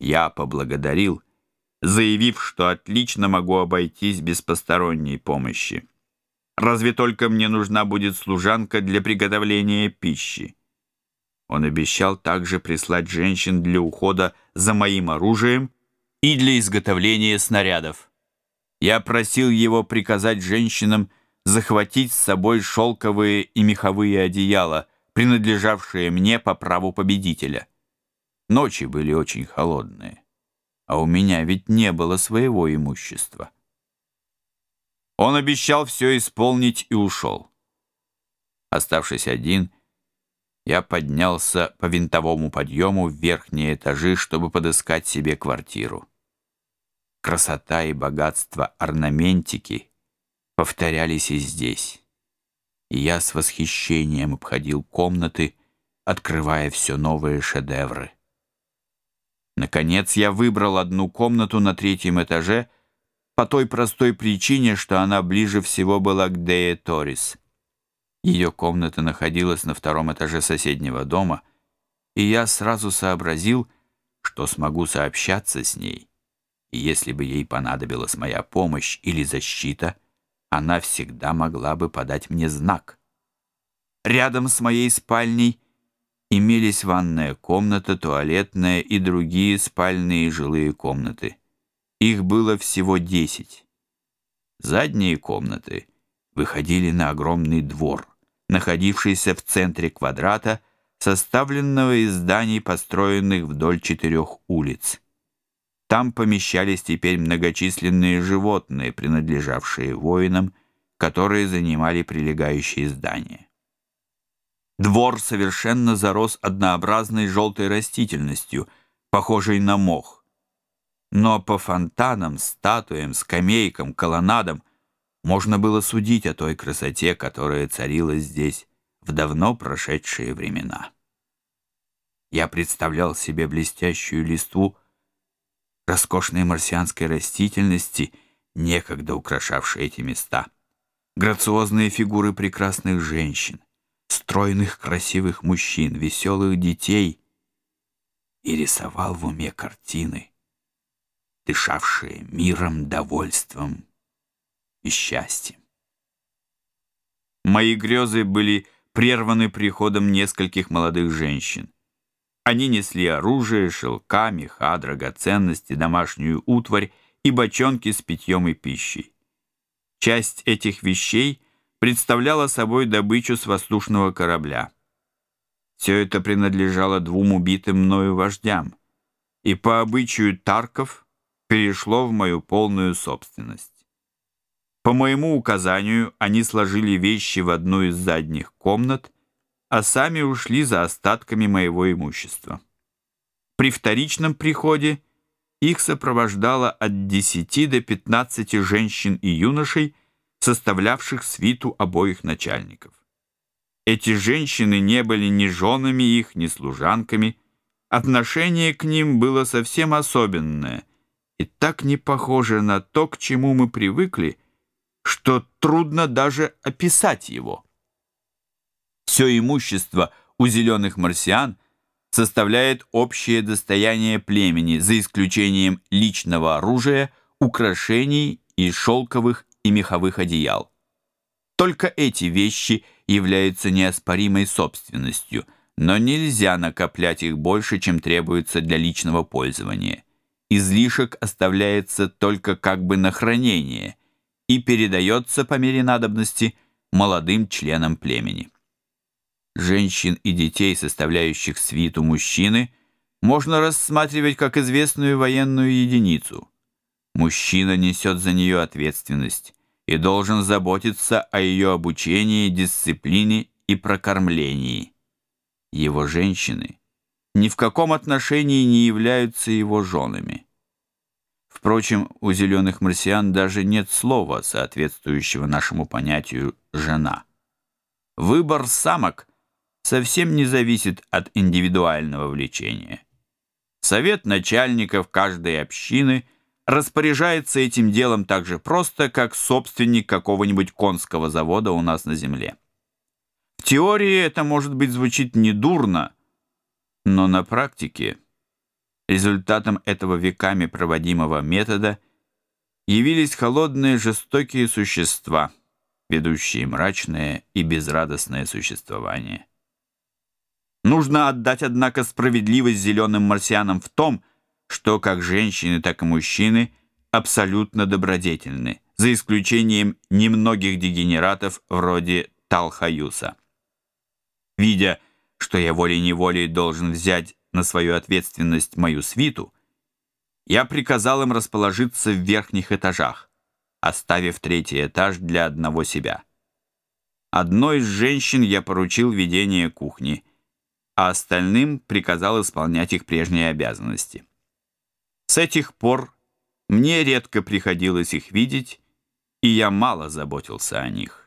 Я поблагодарил, заявив, что отлично могу обойтись без посторонней помощи. Разве только мне нужна будет служанка для приготовления пищи. Он обещал также прислать женщин для ухода за моим оружием и для изготовления снарядов. Я просил его приказать женщинам захватить с собой шелковые и меховые одеяла, принадлежавшие мне по праву победителя. Ночи были очень холодные. А у меня ведь не было своего имущества. Он обещал все исполнить и ушел. Оставшись один, я поднялся по винтовому подъему в верхние этажи, чтобы подыскать себе квартиру. Красота и богатство орнаментики повторялись и здесь. И я с восхищением обходил комнаты, открывая все новые шедевры. Наконец я выбрал одну комнату на третьем этаже по той простой причине, что она ближе всего была к Дее Торис. Ее комната находилась на втором этаже соседнего дома, и я сразу сообразил, что смогу сообщаться с ней. И если бы ей понадобилась моя помощь или защита, она всегда могла бы подать мне знак. Рядом с моей спальней — имелись ванная комната, туалетная и другие спальные и жилые комнаты. Их было всего десять. Задние комнаты выходили на огромный двор, находившийся в центре квадрата, составленного из зданий, построенных вдоль четырех улиц. Там помещались теперь многочисленные животные, принадлежавшие воинам, которые занимали прилегающие здания. Двор совершенно зарос однообразной желтой растительностью, похожей на мох. Но по фонтанам, статуям, скамейкам, колоннадам можно было судить о той красоте, которая царила здесь в давно прошедшие времена. Я представлял себе блестящую листву роскошной марсианской растительности, некогда украшавшей эти места, грациозные фигуры прекрасных женщин, стройных красивых мужчин, веселых детей и рисовал в уме картины, дышавшие миром, довольством и счастьем. Мои грезы были прерваны приходом нескольких молодых женщин. Они несли оружие, шелка, меха, драгоценности, домашнюю утварь и бочонки с питьем и пищей. Часть этих вещей — представляла собой добычу с воздушного корабля. Все это принадлежало двум убитым мною вождям, и по обычаю тарков перешло в мою полную собственность. По моему указанию они сложили вещи в одну из задних комнат, а сами ушли за остатками моего имущества. При вторичном приходе их сопровождало от 10 до 15 женщин и юношей, составлявших свиту обоих начальников. Эти женщины не были ни женами их, ни служанками. Отношение к ним было совсем особенное и так не похоже на то, к чему мы привыкли, что трудно даже описать его. Все имущество у зеленых марсиан составляет общее достояние племени, за исключением личного оружия, украшений и шелковых и меховых одеял. Только эти вещи являются неоспоримой собственностью, но нельзя накоплять их больше, чем требуется для личного пользования. Излишек оставляется только как бы на хранение и передается по мере надобности молодым членам племени. Женщин и детей, составляющих свиту мужчины, можно рассматривать как известную военную единицу. Мужчина несет за нее ответственность и должен заботиться о ее обучении, дисциплине и прокормлении. Его женщины ни в каком отношении не являются его женами. Впрочем, у зеленых марсиан даже нет слова, соответствующего нашему понятию «жена». Выбор самок совсем не зависит от индивидуального влечения. Совет начальников каждой общины – распоряжается этим делом так же просто, как собственник какого-нибудь конского завода у нас на земле. В теории это, может быть, звучит недурно, но на практике результатом этого веками проводимого метода явились холодные жестокие существа, ведущие мрачное и безрадостное существование. Нужно отдать, однако, справедливость зеленым марсианам в том, что, что как женщины, так и мужчины абсолютно добродетельны, за исключением немногих дегенератов вроде Талхаюса. Видя, что я волей-неволей должен взять на свою ответственность мою свиту, я приказал им расположиться в верхних этажах, оставив третий этаж для одного себя. Одной из женщин я поручил ведение кухни, а остальным приказал исполнять их прежние обязанности. С этих пор мне редко приходилось их видеть, и я мало заботился о них.